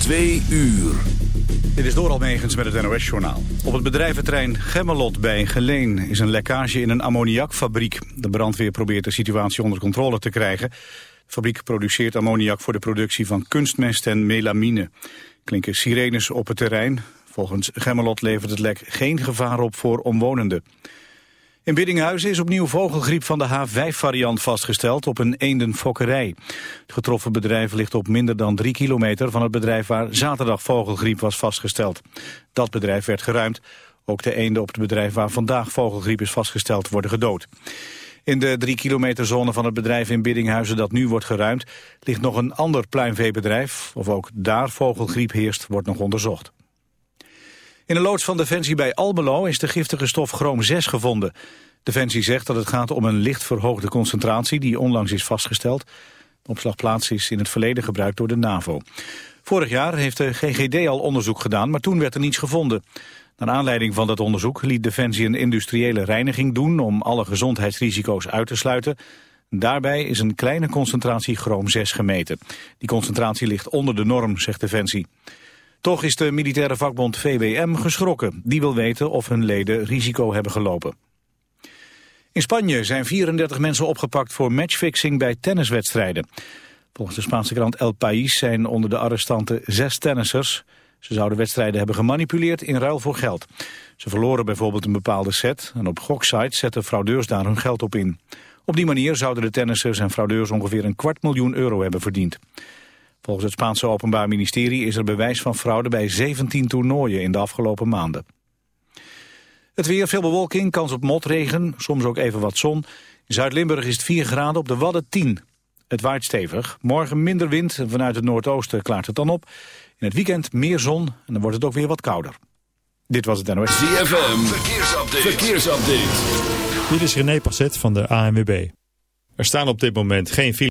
Twee uur. Dit is door Almegens met het NOS-journaal. Op het bedrijventerrein Gemmelot bij Geleen is een lekkage in een ammoniakfabriek. De brandweer probeert de situatie onder controle te krijgen. De fabriek produceert ammoniak voor de productie van kunstmest en melamine. Klinken sirenes op het terrein. Volgens Gemmelot levert het lek geen gevaar op voor omwonenden. In Biddinghuizen is opnieuw vogelgriep van de H5-variant vastgesteld op een eendenfokkerij. Het getroffen bedrijf ligt op minder dan drie kilometer van het bedrijf waar zaterdag vogelgriep was vastgesteld. Dat bedrijf werd geruimd. Ook de eenden op het bedrijf waar vandaag vogelgriep is vastgesteld worden gedood. In de drie kilometer zone van het bedrijf in Biddinghuizen dat nu wordt geruimd... ligt nog een ander pluimveebedrijf. Of ook daar vogelgriep heerst, wordt nog onderzocht. In een loods van Defensie bij Almelo is de giftige stof chroom 6 gevonden. Defensie zegt dat het gaat om een licht verhoogde concentratie die onlangs is vastgesteld. De opslagplaats is in het verleden gebruikt door de NAVO. Vorig jaar heeft de GGD al onderzoek gedaan, maar toen werd er niets gevonden. Naar aanleiding van dat onderzoek liet Defensie een industriële reiniging doen om alle gezondheidsrisico's uit te sluiten. Daarbij is een kleine concentratie chroom 6 gemeten. Die concentratie ligt onder de norm, zegt Defensie. Toch is de militaire vakbond VBM geschrokken. Die wil weten of hun leden risico hebben gelopen. In Spanje zijn 34 mensen opgepakt voor matchfixing bij tenniswedstrijden. Volgens de Spaanse krant El País zijn onder de arrestanten zes tennissers. Ze zouden wedstrijden hebben gemanipuleerd in ruil voor geld. Ze verloren bijvoorbeeld een bepaalde set en op goksites zetten fraudeurs daar hun geld op in. Op die manier zouden de tennissers en fraudeurs ongeveer een kwart miljoen euro hebben verdiend. Volgens het Spaanse Openbaar Ministerie is er bewijs van fraude bij 17 toernooien in de afgelopen maanden. Het weer, veel bewolking, kans op motregen, soms ook even wat zon. In Zuid-Limburg is het 4 graden, op de Wadden 10. Het waait stevig. Morgen minder wind en vanuit het noordoosten klaart het dan op. In het weekend meer zon en dan wordt het ook weer wat kouder. Dit was het NOS. ZFM, verkeersupdate. verkeersupdate. Dit is René Passet van de ANWB. Er staan op dit moment geen files.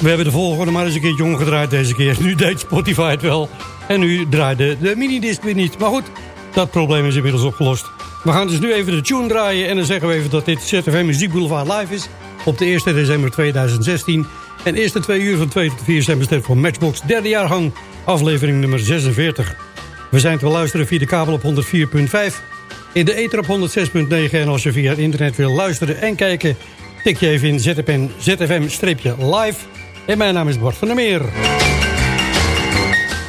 we hebben de volgorde maar eens een keertje omgedraaid deze keer. Nu deed Spotify het wel. En nu draaide de minidisc weer niet. Maar goed, dat probleem is inmiddels opgelost. We gaan dus nu even de tune draaien. En dan zeggen we even dat dit ZFM Muziek Boulevard live is. Op de 1 december 2016. En eerste twee uur van 2 tot 4 zijn bestemd voor Matchbox derde jaargang. Aflevering nummer 46. We zijn te luisteren via de kabel op 104.5. In de ether op 106.9. En als je via het internet wil luisteren en kijken... tik je even in ZFM, ZFM-live. En mijn naam is Bart van der Meer.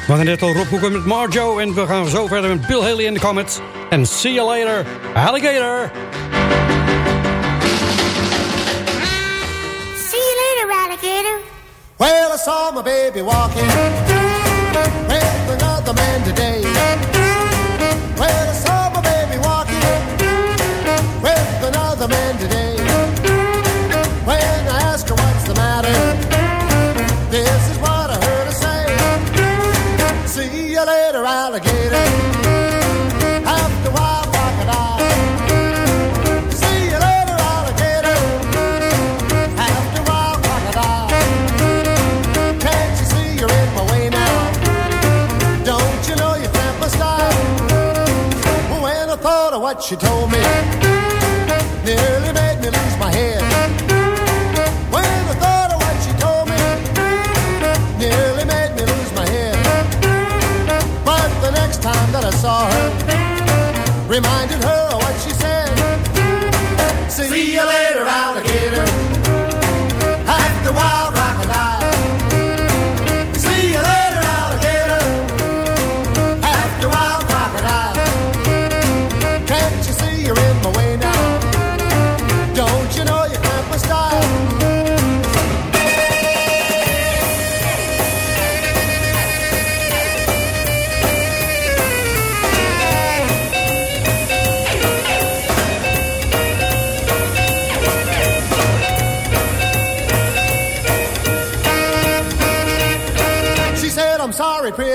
We gaan net al Rob Hoeken met Marjo. En we gaan zo verder met Bill Haley in de Comets. En see you later, alligator. See you later, alligator. Well, I saw my baby walking with another man today. Well, I saw my baby walking with another man today. She told me, nearly made me lose my head. Saw her, reminded her of what she said. See you later, alligator.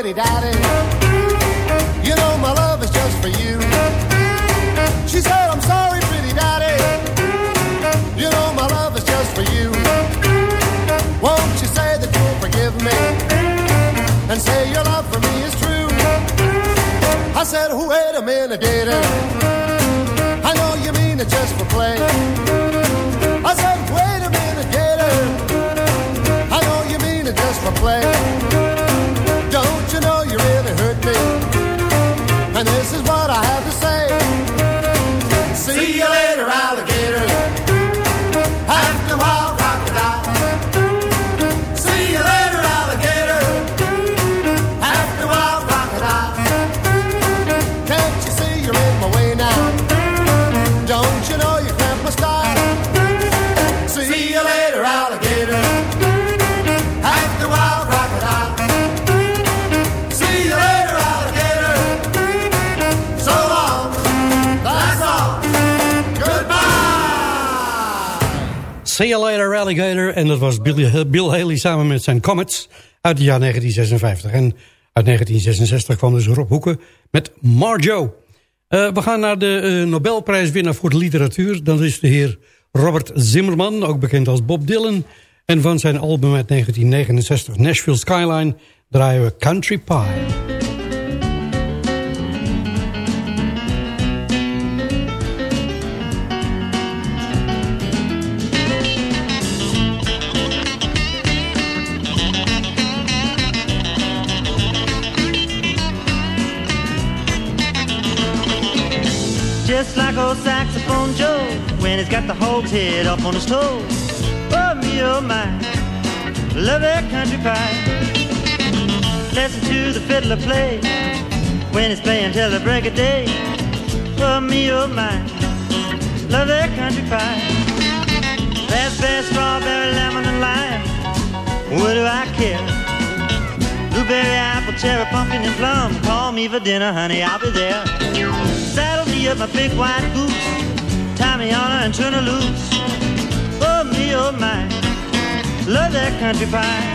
Pretty daddy. You know my love is just for you. She said, I'm sorry, pretty daddy. You know my love is just for you. Won't you say that you'll forgive me? And say your love for me is true. I said, wait a minute, gator. I know you mean it just for play. I said, wait a minute, gator. I know you mean it just for play. See you later, alligator. En dat was Bill, Haley samen met zijn Comets uit het jaar 1956. En uit 1966 kwam dus Rob Hoeken met Marjo. Eh, we gaan naar de eh, Nobelprijswinnaar voor de literatuur. Dat is de heer Robert Zimmerman, ook bekend als Bob Dylan. En van zijn album uit 1969, Nashville Skyline, draaien we Country Pie. He's got the hog's head up on his toe. Oh me, oh my, love that country pie. Listen to the fiddler play when he's playing till the break of day. Oh me, oh my, love that country pie. Raspberry, strawberry, lemon, and lime. What do I care? Blueberry, apple, cherry, pumpkin, and plum. Call me for dinner, honey, I'll be there. Saddle me up my big white goose. Tie me on and turn her loose. Oh me, oh my, love that country pie.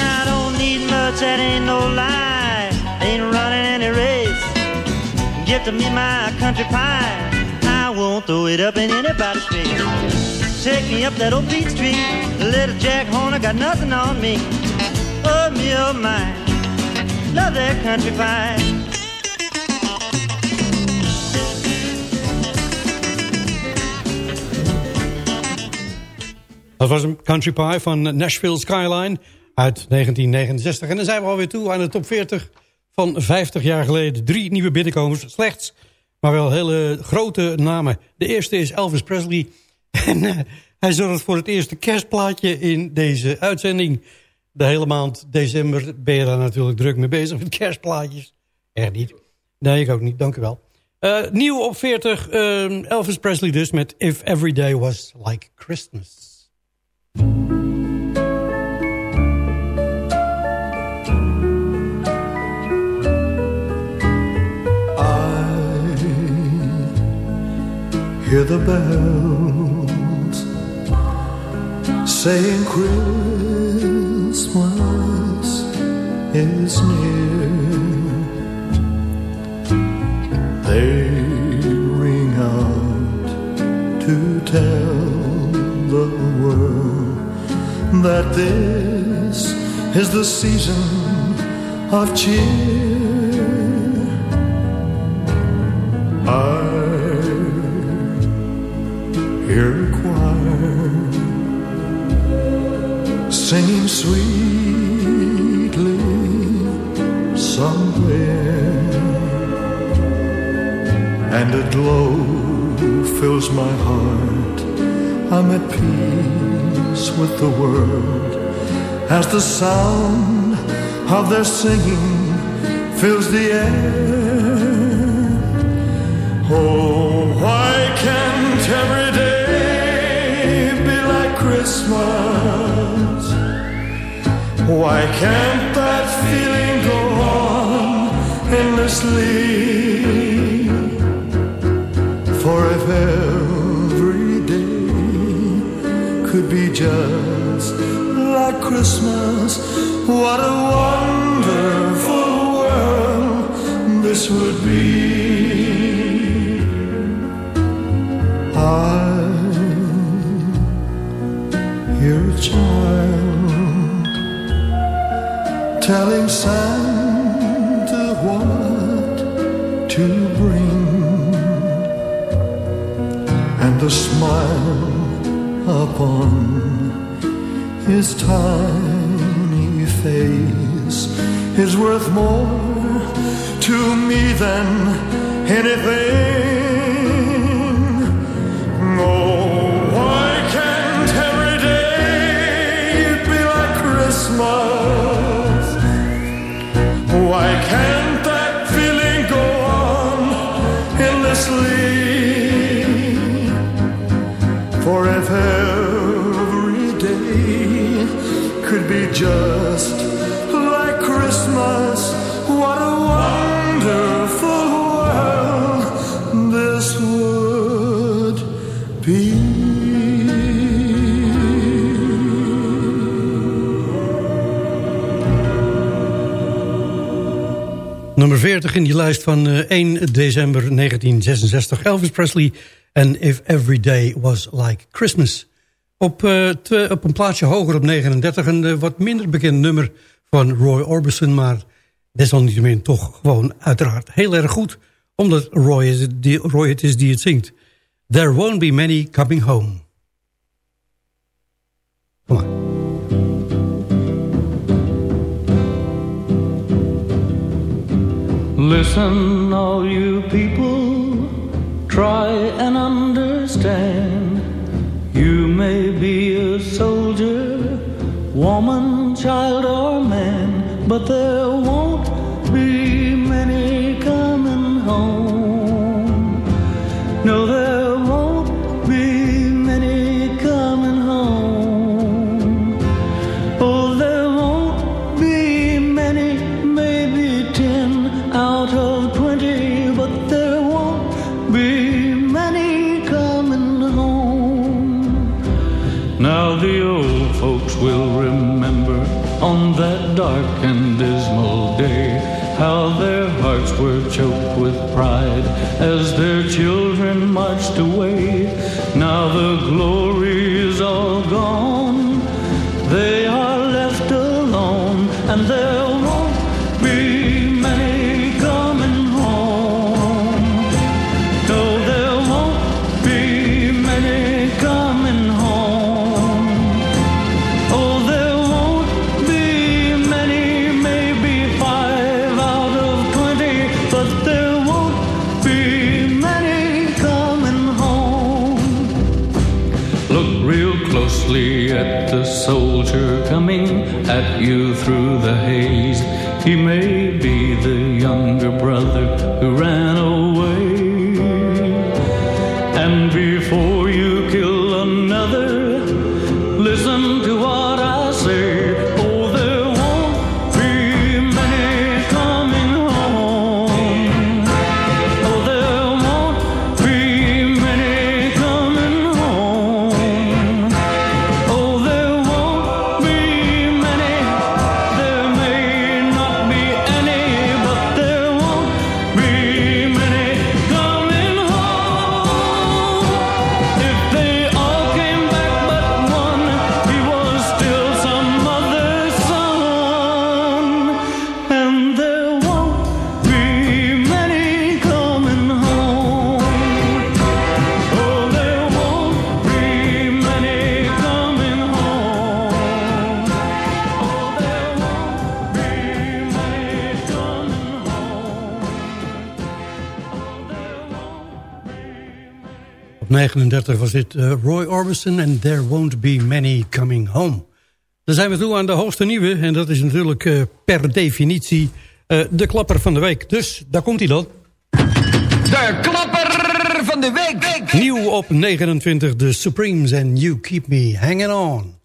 I don't need much, that ain't no lie. Ain't running any race. Get to me my country pie. I won't throw it up in anybody's face. Take me up that old Beach Street. Little Jack Horner got nothing on me. Oh, me, oh. Love that country pie. Dat was een Country Pie van Nashville Skyline uit 1969. En dan zijn we alweer toe aan de top 40 van 50 jaar geleden. Drie nieuwe binnenkomers, slechts, maar wel hele grote namen. De eerste is Elvis Presley. En eh, hij zorgt voor het eerste kerstplaatje in deze uitzending. De hele maand december ben je daar natuurlijk druk mee bezig met kerstplaatjes. Echt niet. Nee, ik ook niet, dank u wel. Eh, nieuw op 40, eh, Elvis Presley dus met If Every Day Was Like Christmas. hear the bells saying Christmas is near. They ring out to tell the world that this is the season of cheer. I hear singing sweetly somewhere, and a glow fills my heart. I'm at peace with the world as the sound of their singing fills the air. Oh, why can't every day be like Christmas? Why can't that feeling go on endlessly? For if every day could be just like Christmas, what a wonderful world this would be. I hear a child telling Santa what to bring, and the smile upon his tiny face is worth more to me than anything. Just like Christmas, what a wonderful world this would be. Nummer 40 in die lijst van eh, 1 december 1966. Elvis Presley en If Every Day Was Like Christmas. Op, eh, twee, op een plaatsje hoger op 39 een eh, wat minder bekend nummer van Roy Orbison... maar desalniettemin toch gewoon uiteraard heel erg goed... omdat Roy, is het, Roy het is die het zingt. There won't be many coming home. Kom maar. Listen, all you people, try and understand may be a soldier, woman, child, or man, but there won't on that dark and dismal day, how their hearts were choked with pride as their children marched away. Now the glory the haze. He may be the younger brother who ran Op 39 was dit eh, Roy Orbison en There Won't Be Many Coming Home. Dan zijn we toe aan de hoogste nieuwe. En dat is natuurlijk eh, per definitie eh, de klapper van de week. Dus daar komt hij dan. De klapper van de week. Nieuw op 29 de Supremes en You Keep Me Hanging On.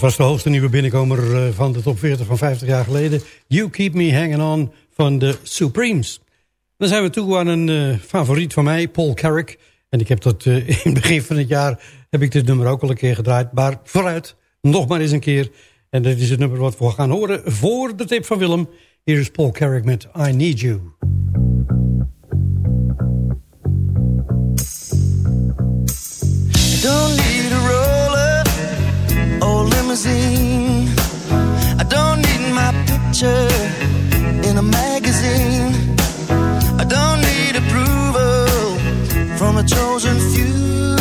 Dat was de hoogste nieuwe binnenkomer eh, van de top 40 van 50 jaar geleden. You Keep Me Hanging On van de Supremes. Dan zijn we toe aan een eh, favoriet van mij, Paul Carrick. En ik heb dat eh, in het begin van het jaar heb ik dit nummer ook al een keer gedraaid. Maar vooruit, nog maar eens een keer. En dit is het nummer wat we gaan horen voor de tip van Willem. Hier is Paul Carrick met I Need You. Or limousine. I don't need my picture in a magazine. I don't need approval from a chosen few.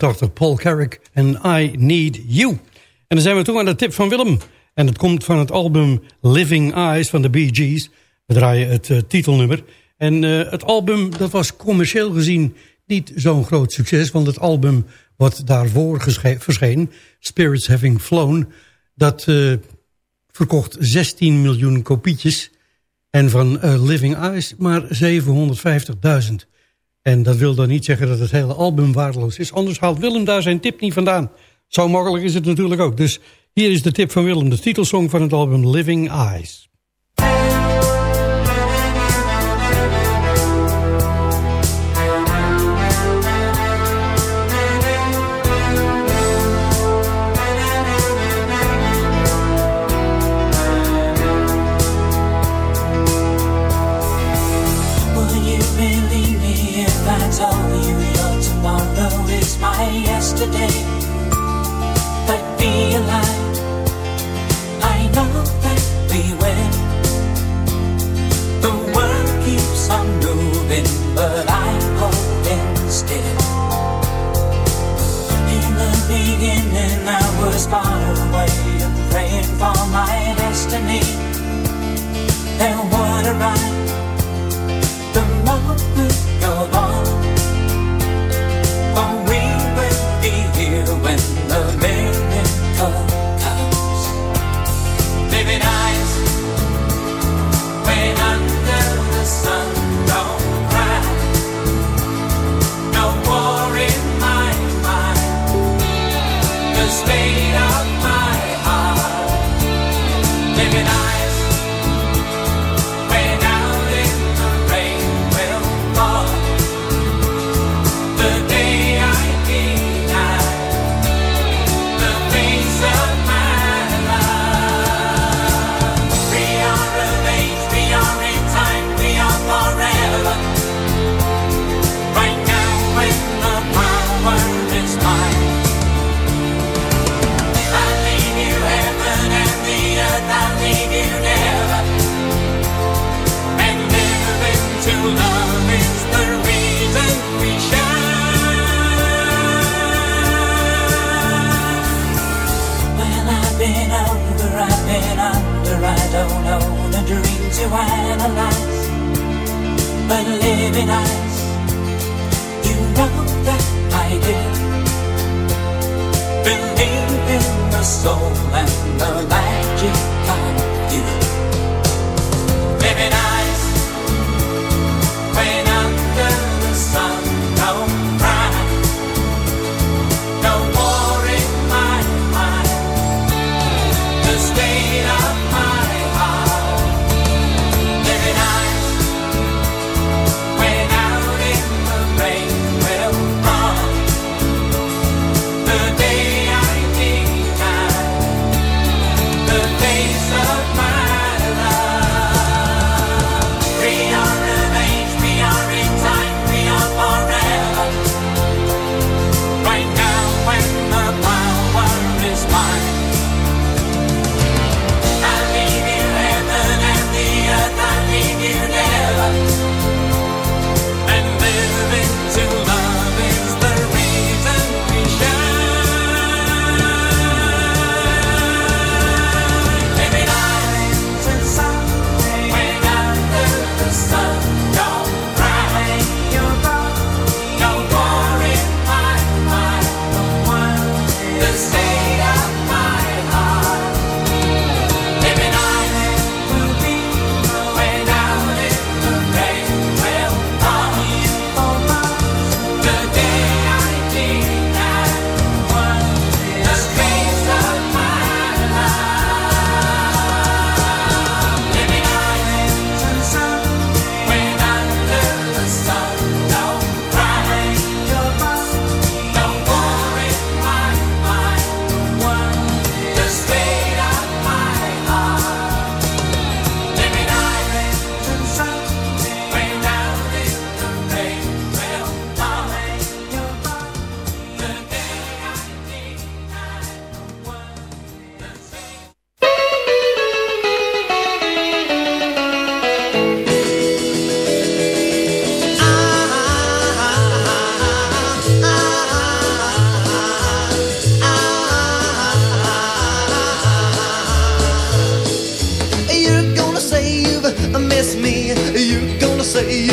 1983, Paul Carrick en I Need You. En dan zijn we toe aan de tip van Willem. En het komt van het album Living Eyes van de Bee Gees. We draaien het eh, titelnummer. En eh, het album dat was commercieel gezien niet zo'n groot succes. Want het album wat daarvoor verscheen, Spirits Having Flown... dat eh, verkocht 16 miljoen kopietjes. En van Living Eyes maar 750.000. En dat wil dan niet zeggen dat het hele album waardeloos is. Anders haalt Willem daar zijn tip niet vandaan. Zo makkelijk is het natuurlijk ook. Dus hier is de tip van Willem. De titelsong van het album Living Eyes. Yesterday? But be alive. I know that we will. The world keeps on moving, but I'm holding still. In the beginning, I was far away and praying for my destiny. Then what arrived?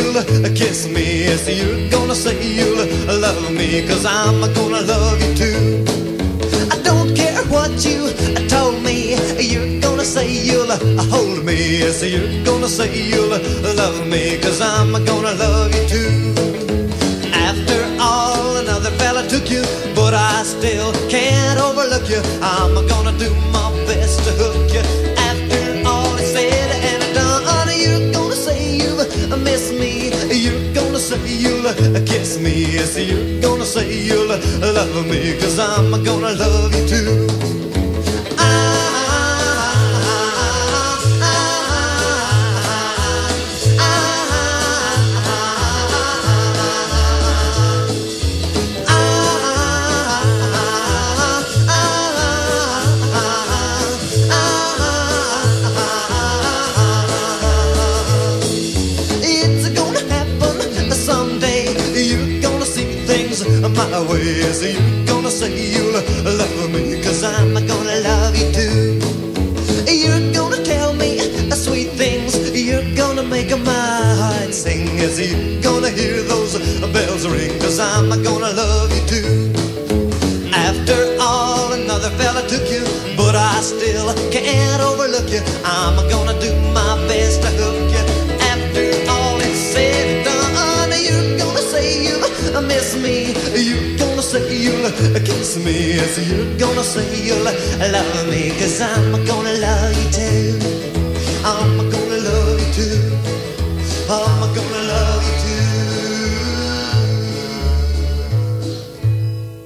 You'll kiss me. Yes, you're gonna say you'll love me. Cause I'm gonna love you too. I don't care what you told me. You're gonna say you'll hold me. Yes, you're gonna say you'll love me. Cause I'm gonna love you too. After all, another fella took you, but I still can't overlook you. I'm gonna do my missed me. You're gonna say you'll kiss me. Yes, you're gonna say you'll love me, cause I'm gonna love you too. You'll love me, cause I'm gonna love you too. You're gonna tell me sweet things. You're gonna make my heart sing. As you're gonna hear those bells ring, cause I'm gonna love you too. After all, another fella took you, but I still can't overlook you. I'm gonna do my best to hook kiss me. Yes, you're gonna say you'll love me, cause I'm gonna love you too. I'm gonna love you too. I'm gonna love you too.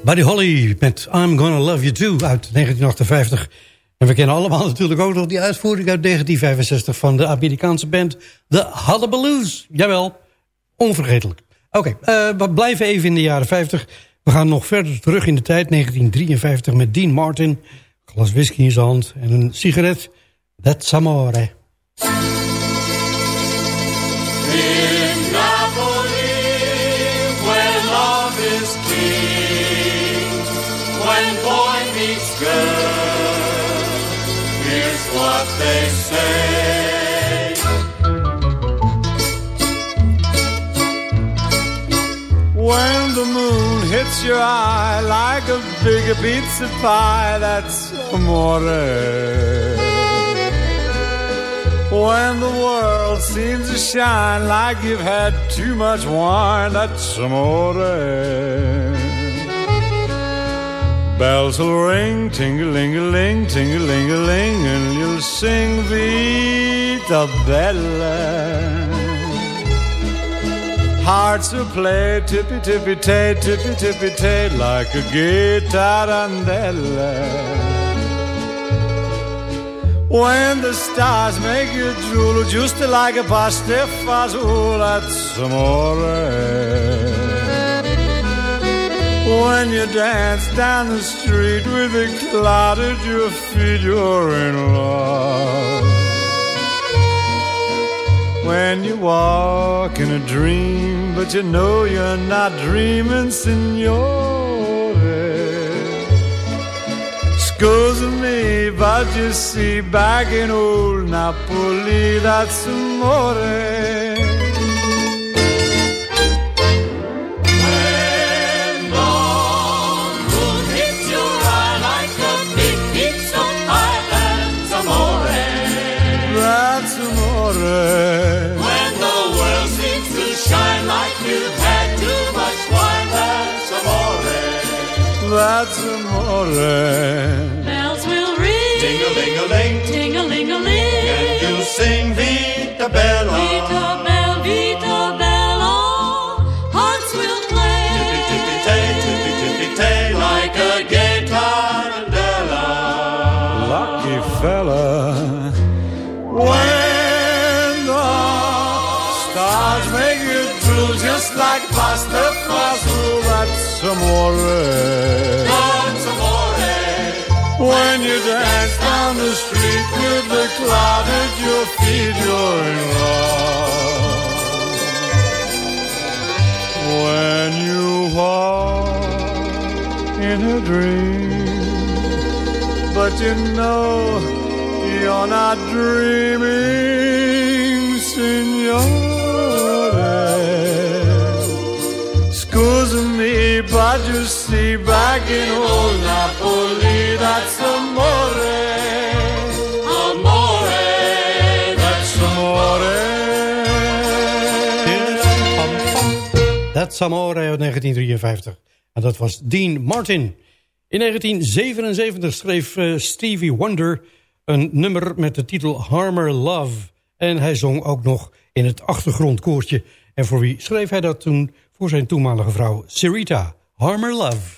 Buddy Holly met I'm Gonna Love You Too uit 1958. En we kennen allemaal natuurlijk ook nog die uitvoering uit 1965... van de Amerikaanse band The Hullabaloo's. Jawel, onvergetelijk. Oké, eh, we blijven even in de jaren 50. We gaan nog verder terug in de tijd, 1953... met Dean Martin, een glas whisky in zijn hand en een sigaret. That's amore. In love is king, when what they say. When the moon hits your eye like a big pizza pie, that's amore. When the world seems to shine like you've had too much wine, that's amore. Bells will ring, ting-a-ling-a-ling, ting-a-ling-a-ling, and you'll sing Vita Bella. Hearts will play tippy-tippy-tay, tippy-tippy-tay, like a guitar. When the stars make you drool, just like a pasta fazool, that's amore. When you dance down the street with a cloud at your feet, you're in love. When you walk in a dream, but you know you're not dreaming, signore. Scusa me, but you see, back in old Napoli, that's amore. You're in love. When you in a dream, but you know you're not dreaming, signore. Scusa me, but you see, back in old Napoli, that's Amore uit 1953. En dat was Dean Martin. In 1977 schreef eh, Stevie Wonder een nummer met de titel Harmer Love. En hij zong ook nog in het achtergrondkoortje. En voor wie schreef hij dat toen? Voor zijn toenmalige vrouw Sarita. Harmer Love.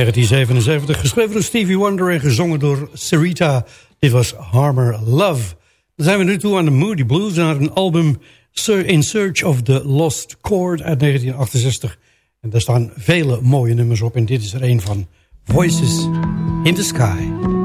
1977, geschreven door Stevie Wonder en gezongen door Sarita. Dit was Harmer Love. Dan zijn we nu toe aan de Moody Blues... naar een album In Search of the Lost Chord uit 1968. En daar staan vele mooie nummers op... en dit is er een van Voices in the Sky.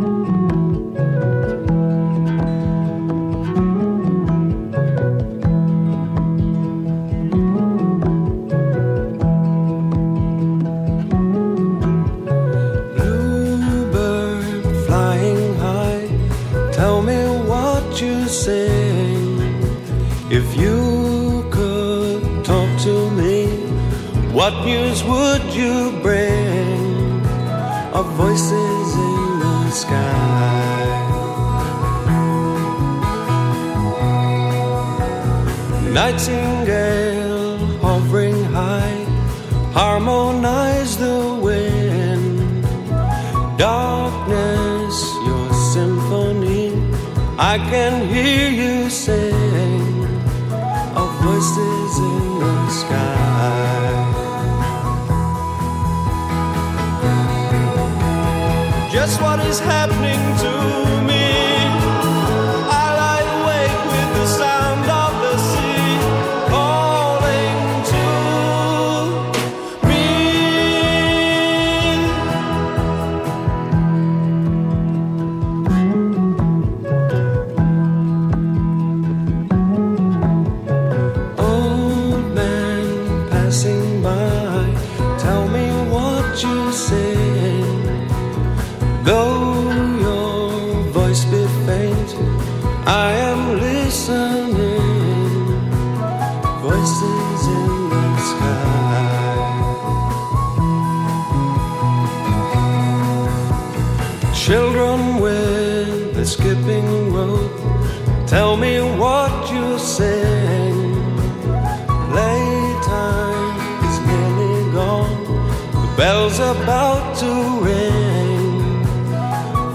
Bell's about to ring.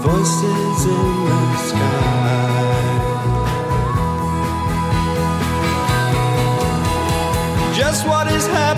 Voices in the sky. Just what is happening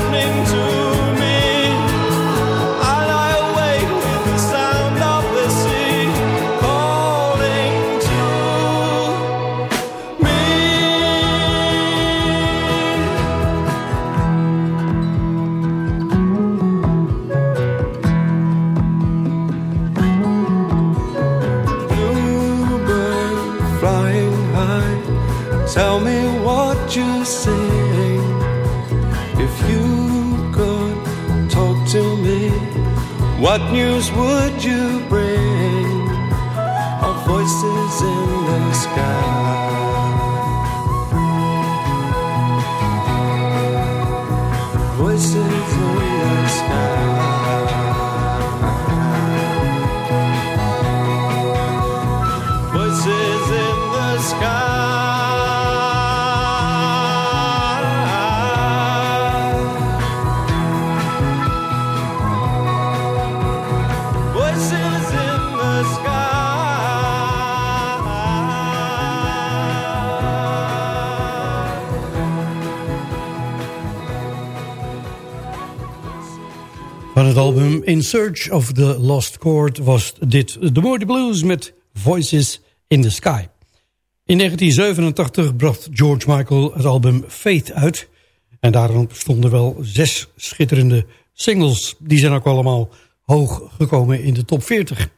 news would you bring? In Search of the Lost Chord was dit The Moody Blues met Voices in the Sky. In 1987 bracht George Michael het album Faith uit. En daarom stonden wel zes schitterende singles. Die zijn ook allemaal hoog gekomen in de top 40.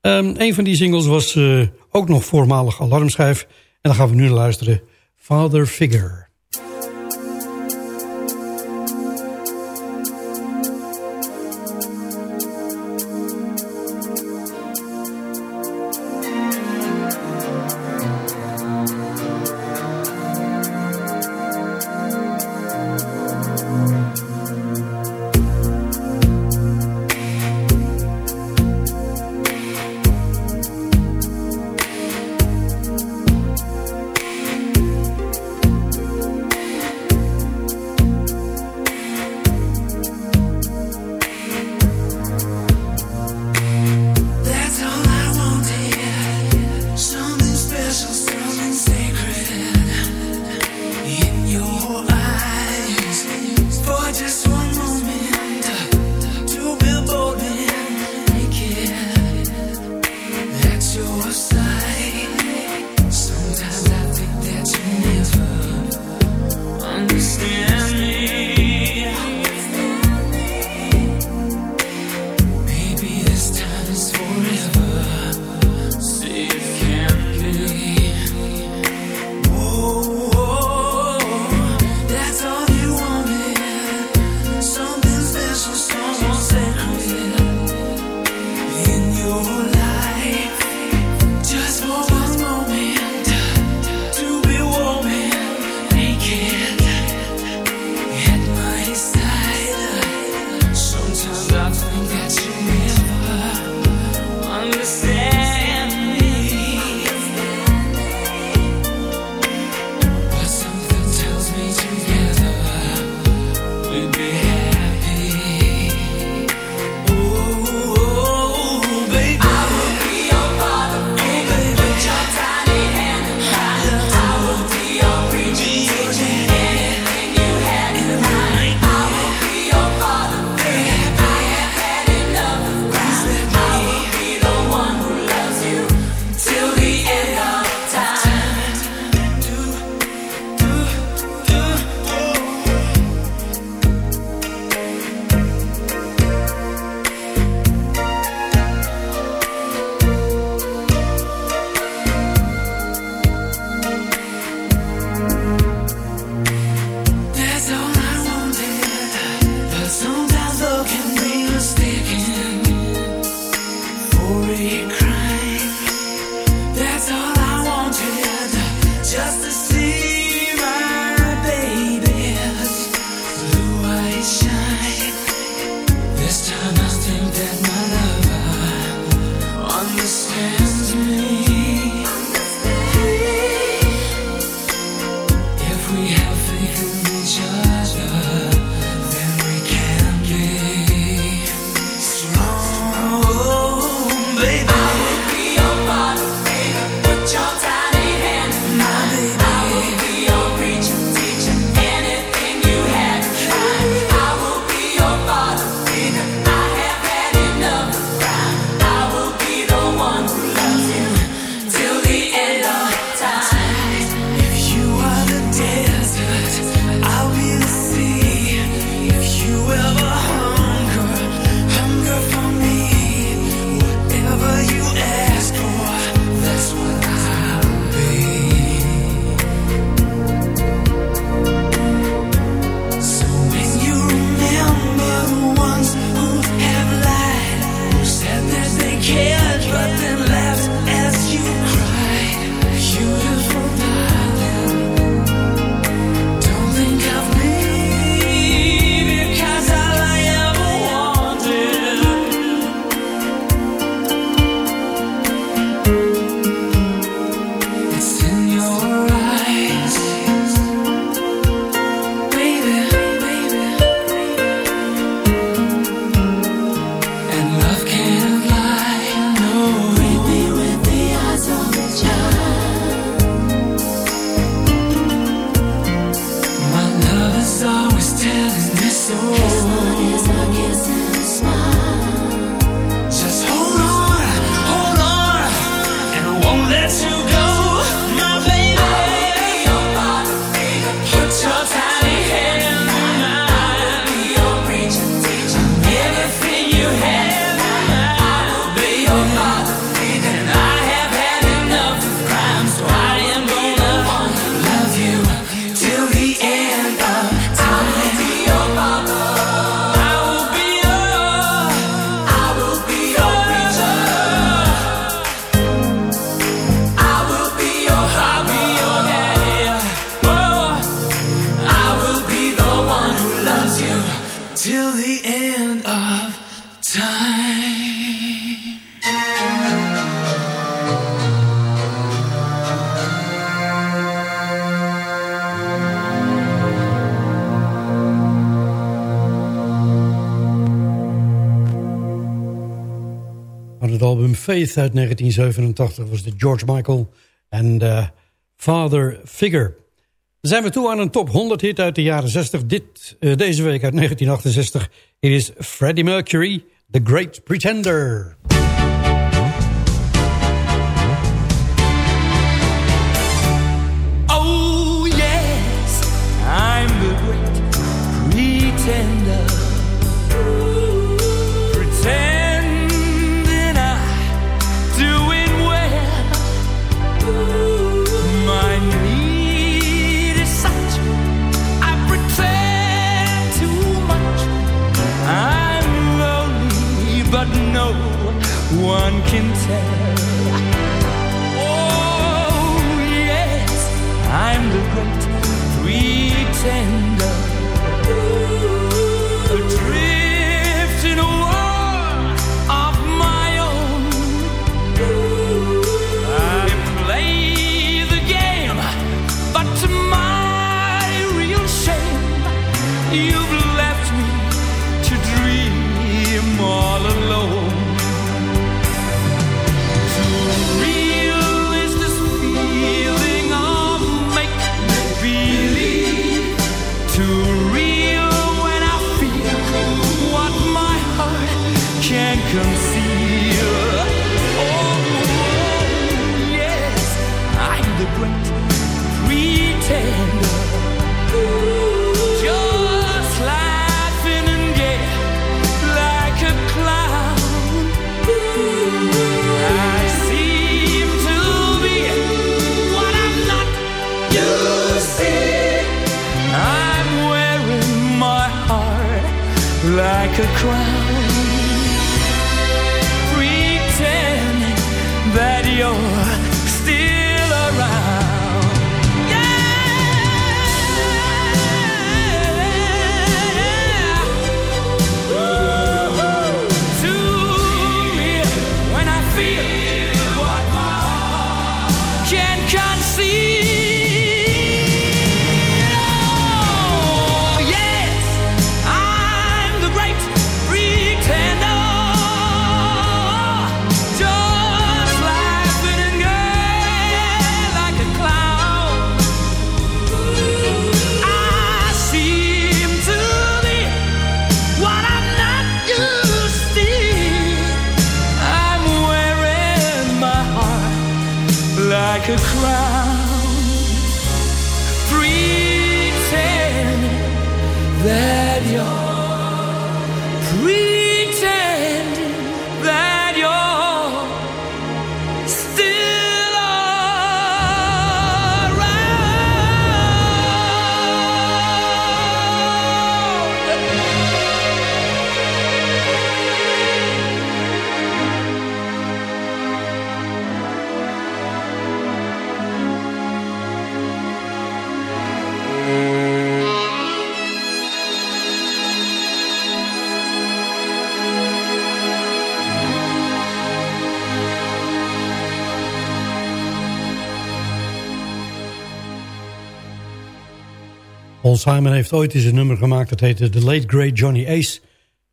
Ehm, een van die singles was eh, ook nog voormalig alarmschijf. En dan gaan we nu luisteren. Father Figure. with me. Het album Faith uit 1987 was de George Michael en de Father Figure. Dan zijn we toe aan een top 100 hit uit de jaren 60. Dit, eh, deze week uit 1968. Hier is Freddie Mercury, The Great Pretender. Like a crown, pretending that you're Simon heeft ooit eens een nummer gemaakt... dat heette The Late Great Johnny Ace.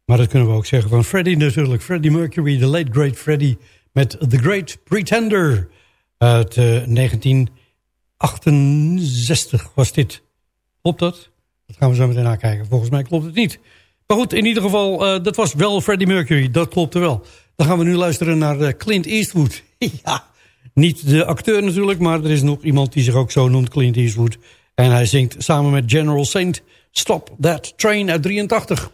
Maar dat kunnen we ook zeggen van Freddie natuurlijk. Freddie Mercury, The Late Great Freddie... met The Great Pretender. Uit eh, 1968 was dit. Klopt dat? Dat gaan we zo meteen nakijken. Volgens mij klopt het niet. Maar goed, in ieder geval, eh, dat was wel Freddie Mercury. Dat klopte wel. Dan gaan we nu luisteren naar eh, Clint Eastwood. ja, niet de acteur natuurlijk, maar er is nog iemand die zich ook zo noemt, Clint Eastwood... En hij zingt samen met General Saint Stop That Train uit 83.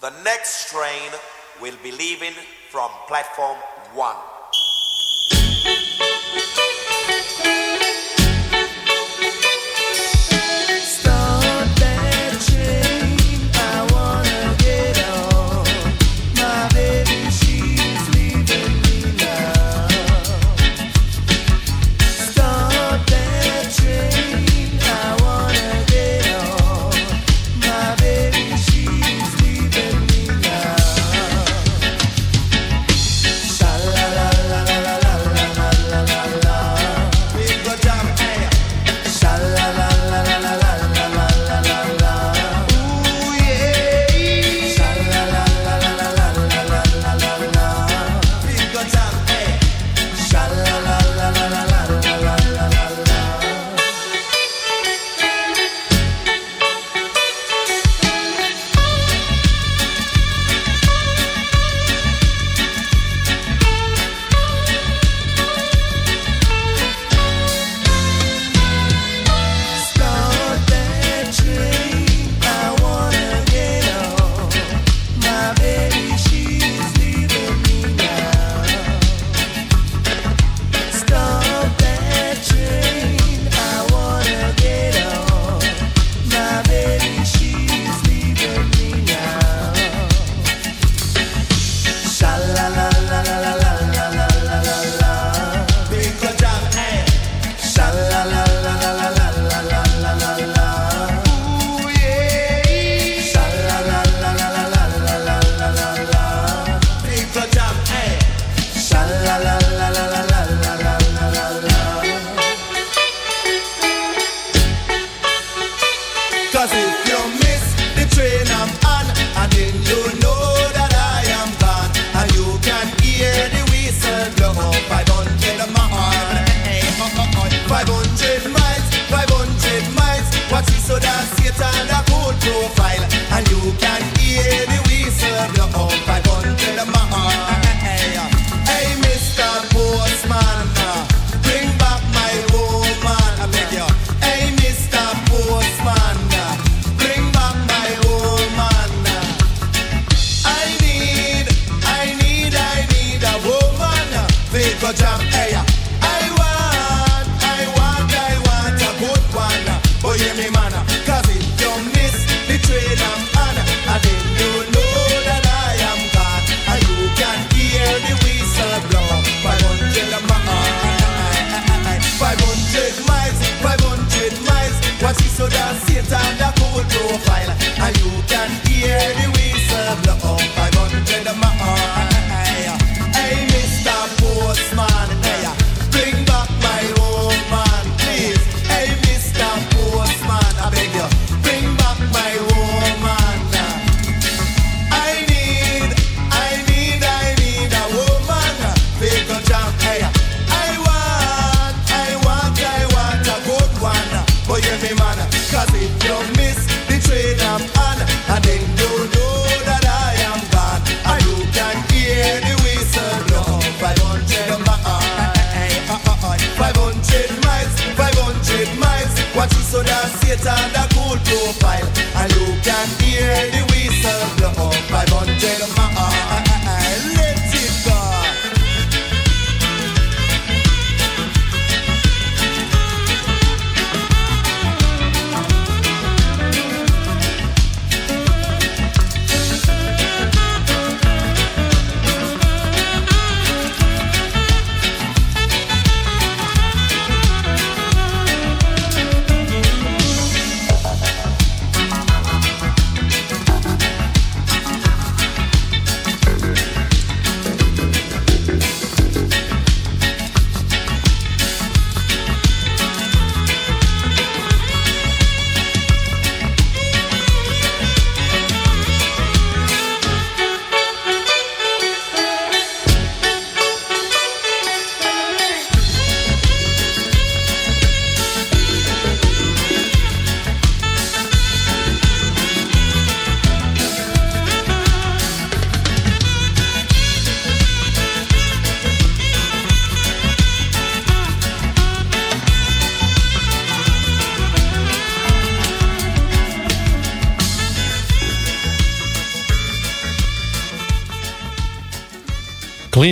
The next train will be leaving from platform 1.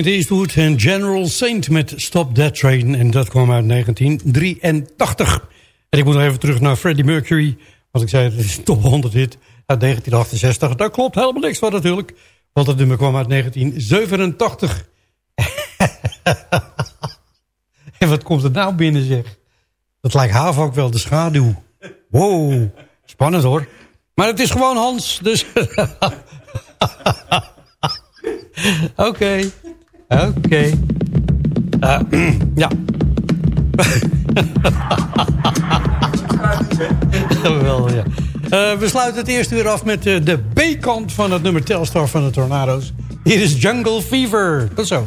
En General Saint met Stop That Train. En dat kwam uit 1983. En ik moet nog even terug naar Freddie Mercury. Want ik zei, het is top 100 hit uit 1968. Daar klopt helemaal niks van natuurlijk. Want het nummer kwam uit 1987. en wat komt er nou binnen zeg? Dat lijkt Haaf ook wel, de schaduw. Wow, spannend hoor. Maar het is gewoon Hans, dus... Oké. Oké. Eh, ja. Wel, ja. Eh, we sluiten het eerst weer af met eh, de B-kant van het nummer Telstar van de Tornado's. Hier is Jungle Fever. Tot zo.